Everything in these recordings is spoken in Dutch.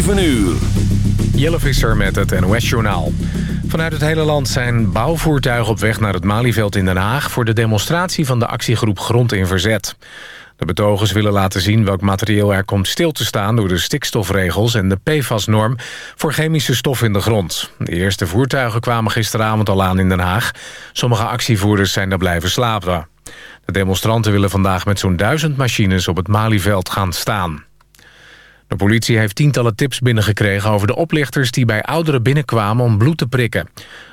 7 uur. Jelle Visser met het NOS-journaal. Vanuit het hele land zijn bouwvoertuigen op weg naar het Malieveld in Den Haag... voor de demonstratie van de actiegroep Grond in Verzet. De betogers willen laten zien welk materieel er komt stil te staan... door de stikstofregels en de PFAS-norm voor chemische stof in de grond. De eerste voertuigen kwamen gisteravond al aan in Den Haag. Sommige actievoerders zijn daar blijven slapen. De demonstranten willen vandaag met zo'n duizend machines op het Malieveld gaan staan. De politie heeft tientallen tips binnengekregen over de oplichters... die bij ouderen binnenkwamen om bloed te prikken.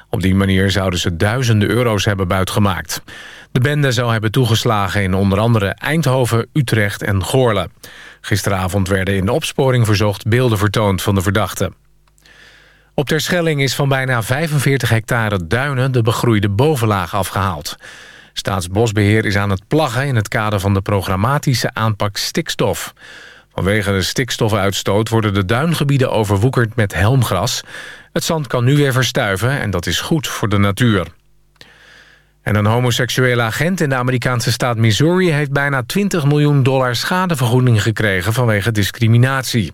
Op die manier zouden ze duizenden euro's hebben buitgemaakt. De bende zou hebben toegeslagen in onder andere Eindhoven, Utrecht en Goorle. Gisteravond werden in de opsporing verzocht beelden vertoond van de verdachten. Op Terschelling is van bijna 45 hectare duinen de begroeide bovenlaag afgehaald. Staatsbosbeheer is aan het plaggen in het kader van de programmatische aanpak stikstof. Vanwege de stikstofuitstoot worden de duingebieden overwoekerd met helmgras. Het zand kan nu weer verstuiven en dat is goed voor de natuur. En een homoseksuele agent in de Amerikaanse staat Missouri... heeft bijna 20 miljoen dollar schadevergoeding gekregen vanwege discriminatie.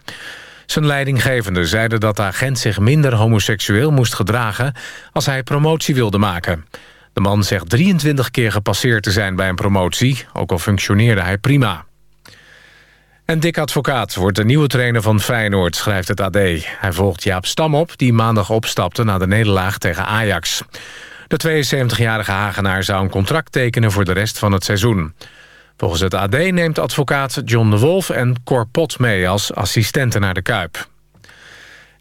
Zijn leidinggevende zeiden dat de agent zich minder homoseksueel moest gedragen... als hij promotie wilde maken. De man zegt 23 keer gepasseerd te zijn bij een promotie... ook al functioneerde hij prima. En Dick Advocaat wordt de nieuwe trainer van Feyenoord, schrijft het AD. Hij volgt Jaap Stam op, die maandag opstapte na de nederlaag tegen Ajax. De 72-jarige Hagenaar zou een contract tekenen voor de rest van het seizoen. Volgens het AD neemt advocaat John de Wolf en Cor Pot mee als assistenten naar de Kuip.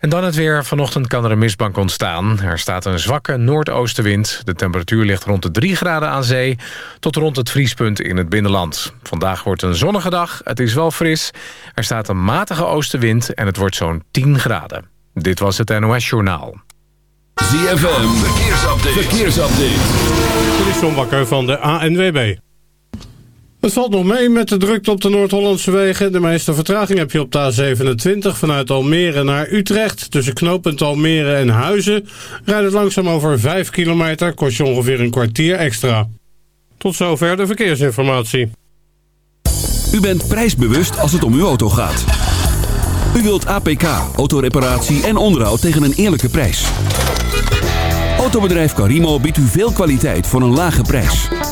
En dan het weer. Vanochtend kan er een mistbank ontstaan. Er staat een zwakke noordoostenwind. De temperatuur ligt rond de 3 graden aan zee... tot rond het vriespunt in het binnenland. Vandaag wordt een zonnige dag. Het is wel fris. Er staat een matige oostenwind en het wordt zo'n 10 graden. Dit was het NOS Journaal. ZFM. Verkeersupdate. Verkeersupdate. Dit is John Bakker van de ANWB. Het valt nog mee met de drukte op de Noord-Hollandse wegen. De meeste vertraging heb je op de A27 vanuit Almere naar Utrecht. Tussen knooppunt Almere en Huizen rijdt het langzaam over 5 kilometer. Kost je ongeveer een kwartier extra. Tot zover de verkeersinformatie. U bent prijsbewust als het om uw auto gaat. U wilt APK, autoreparatie en onderhoud tegen een eerlijke prijs. Autobedrijf Carimo biedt u veel kwaliteit voor een lage prijs.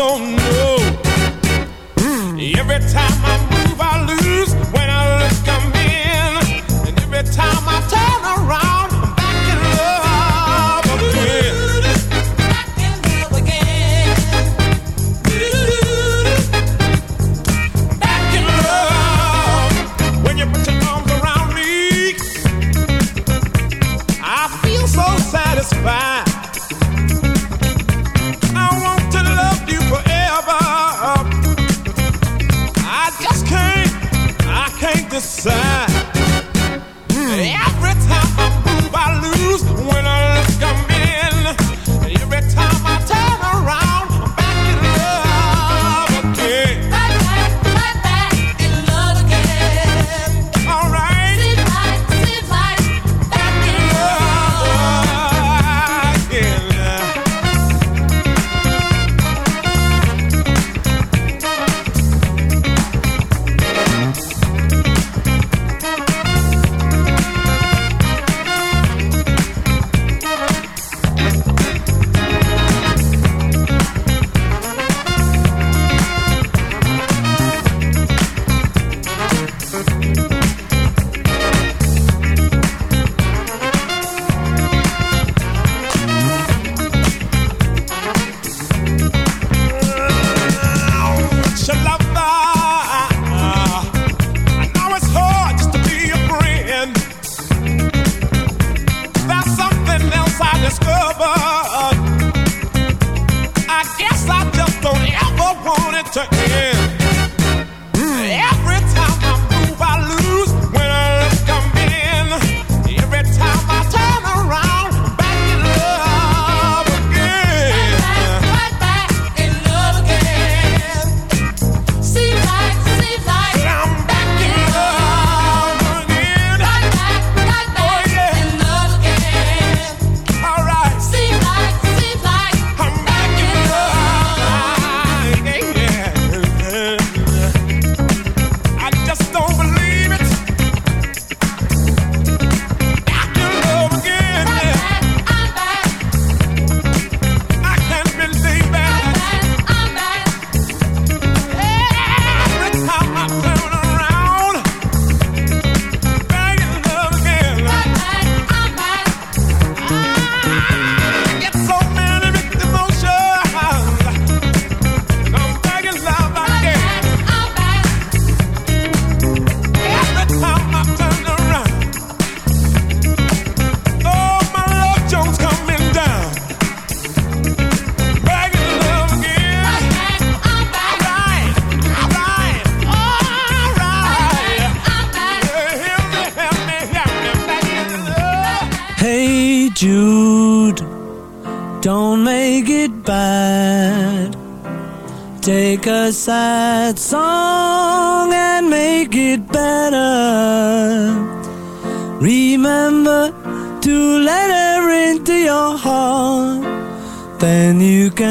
don't know. Every time I'm.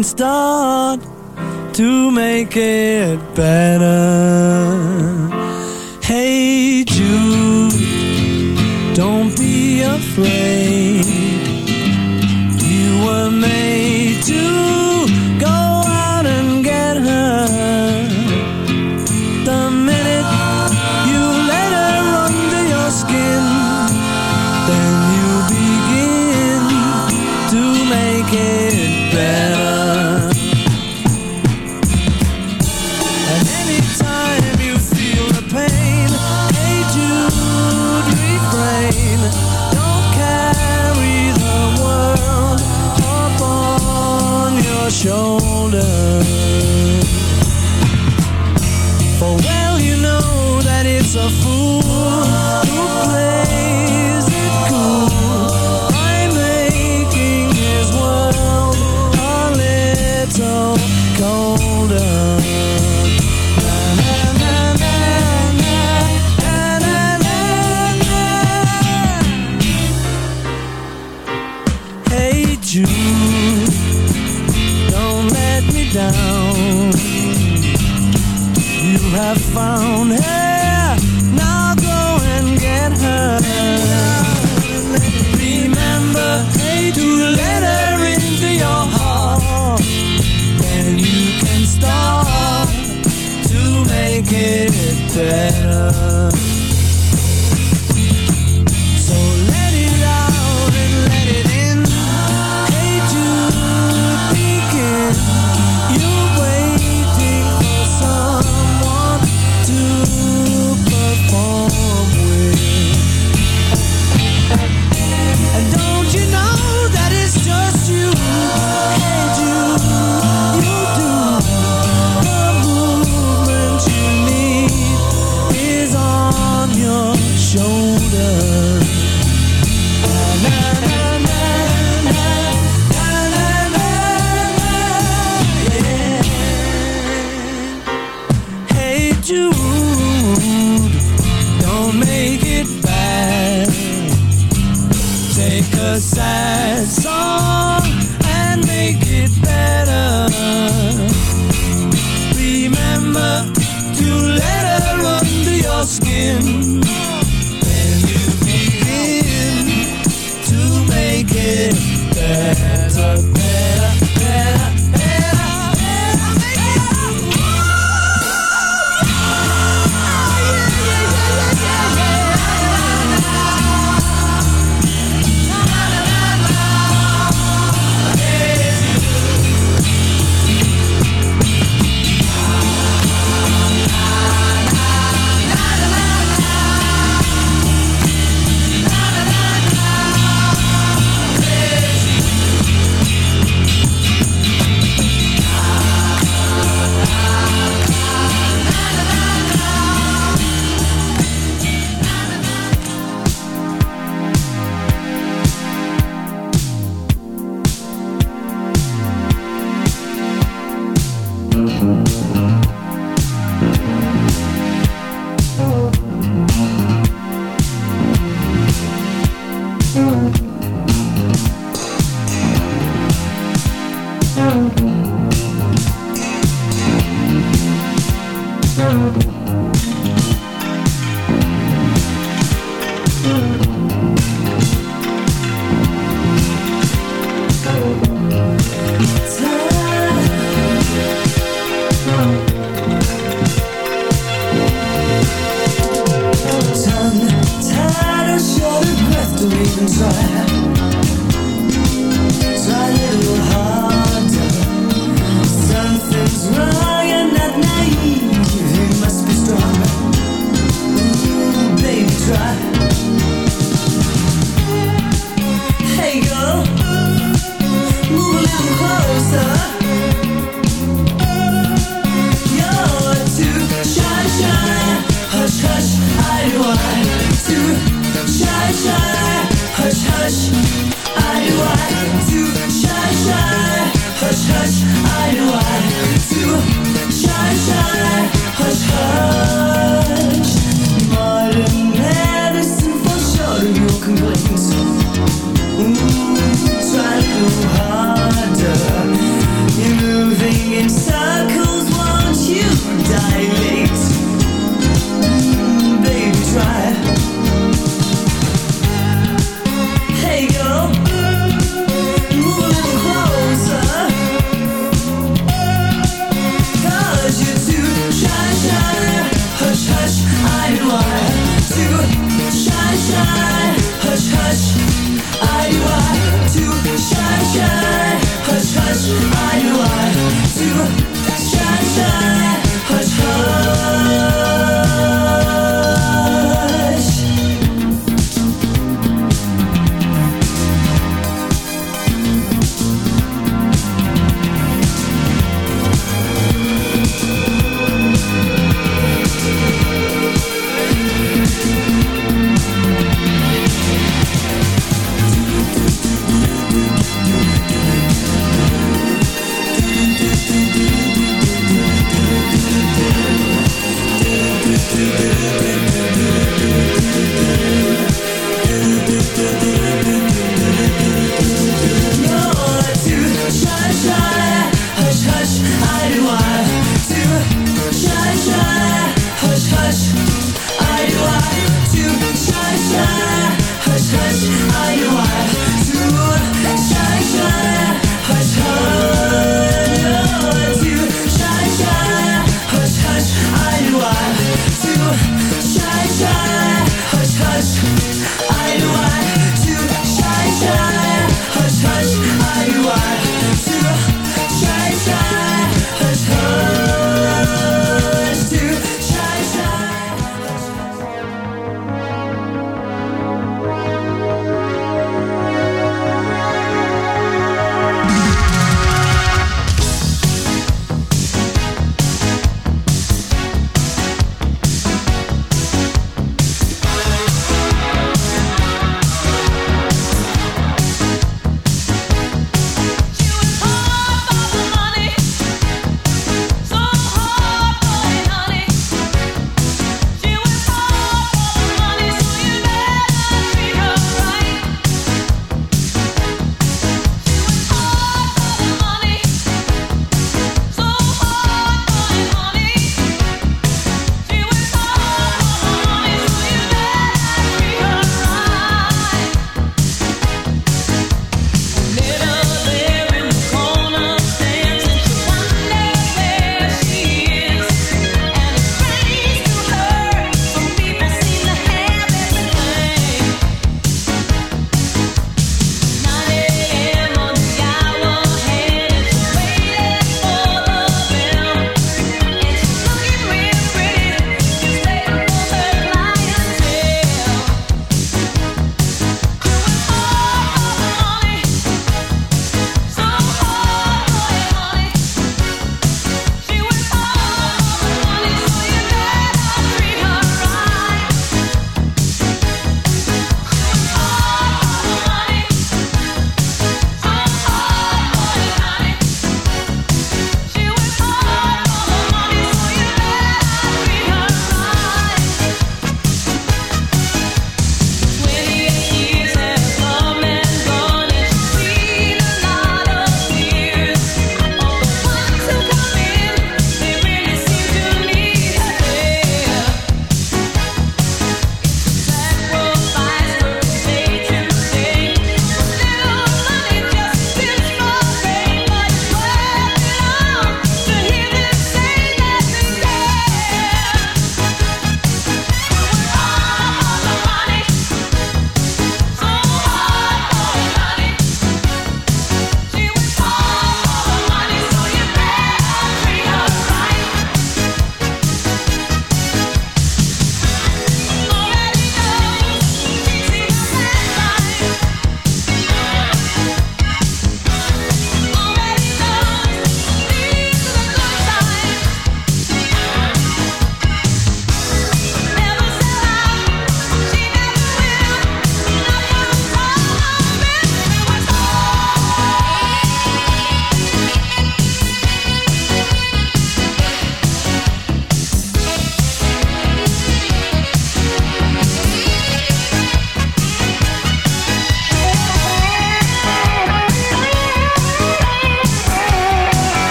can start to make it better.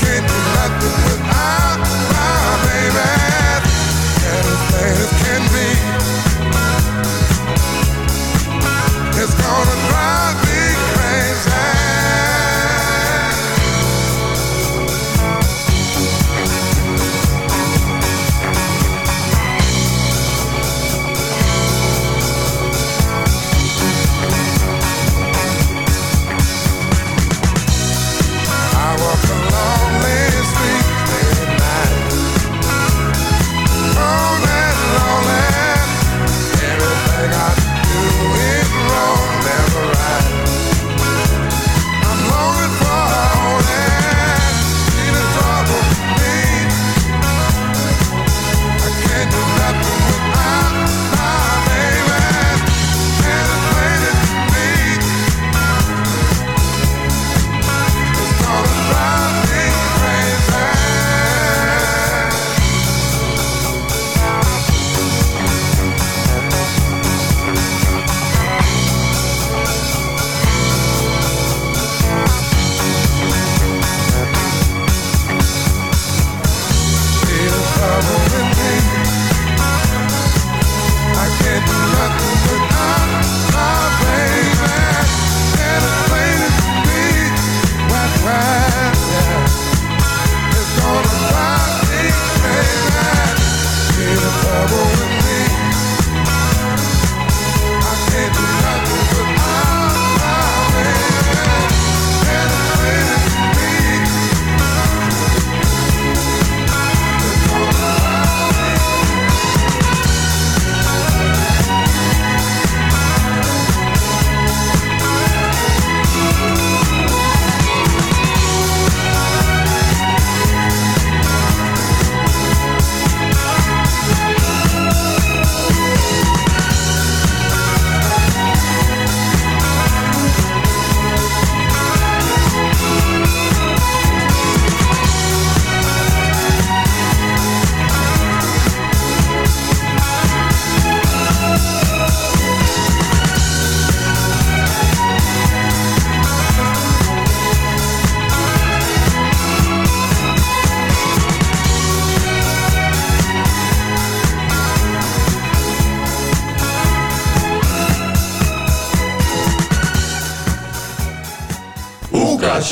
can't do nothing without my baby. And as as can be, it's gonna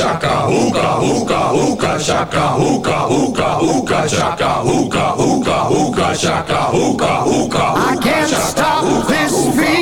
shaka hookah hookah hookah shaka hookah hookah hookah shaka hookah hookah hookah shaka hookah hookah. I can't stop this feeling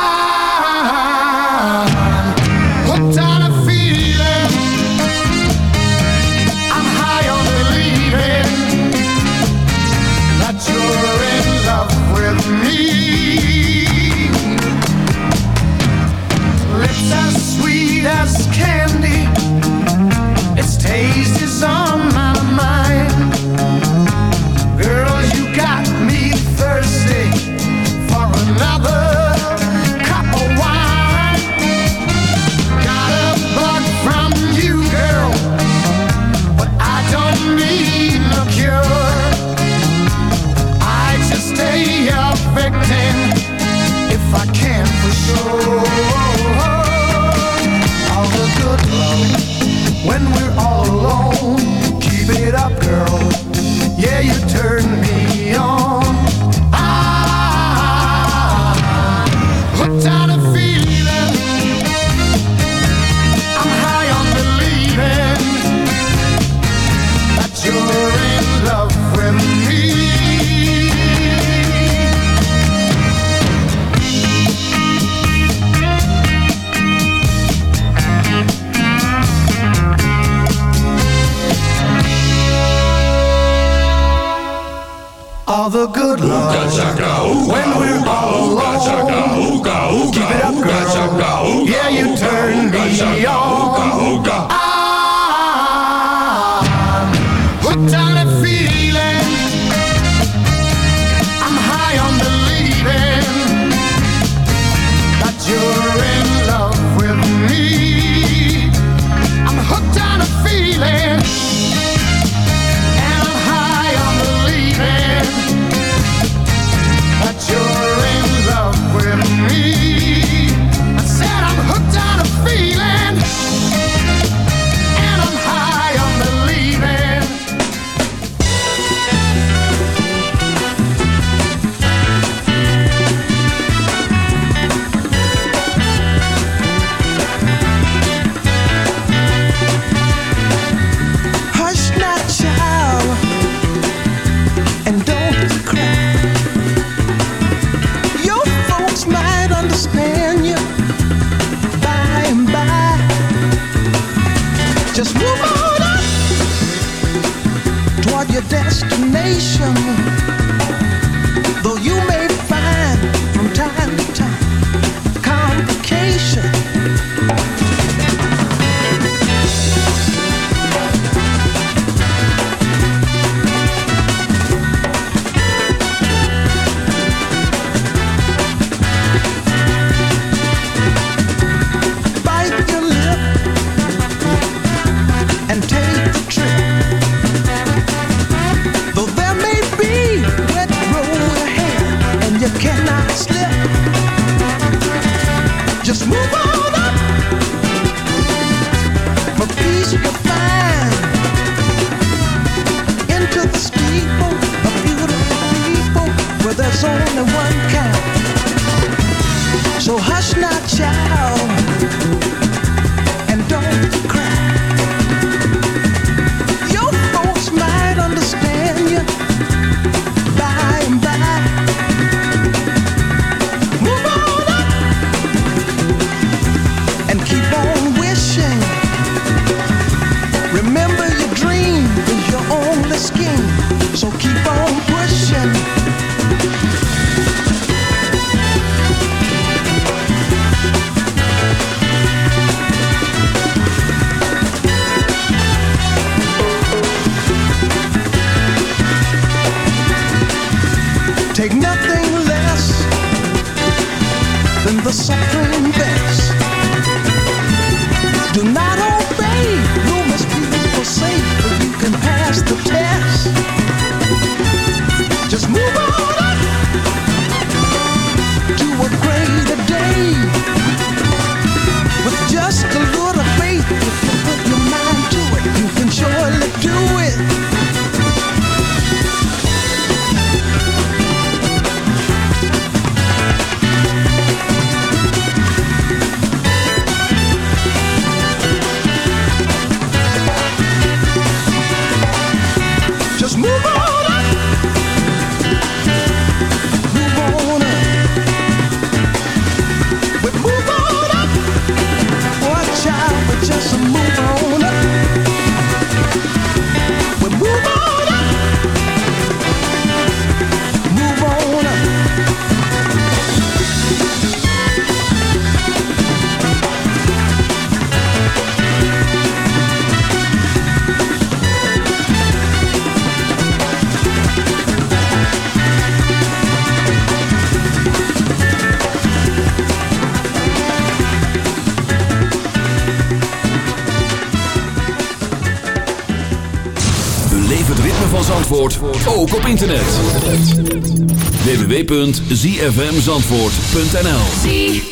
www.zfmzandvoort.nl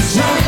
sunshine.